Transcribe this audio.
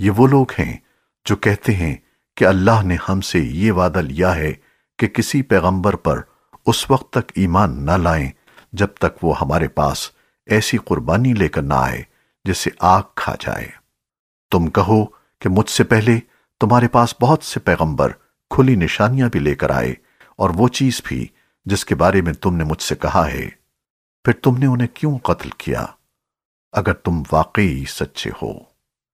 ये वो लोग हैं जो कहते हैं कि अल्लाह ने हमसे ये वादा लिया है कि किसी पैगंबर पर उस वक्त तक ईमान न लाएँ, जब तक वो हमारे पास ऐसी कुर्बानी लेकर ना आए जिसे आग खा जाए। तुम कहो कि मुझसे पहले तुम्हारे पास बहुत से पैगंबर खुली निशानियाँ भी लेकर आए, और वो चीज़ भी जिसके बारे में तुमने मुझसे कहा है। फिर तुमने उन्हें क्यों कत्ल किया? अगर तुम वाकई सच्चे हो।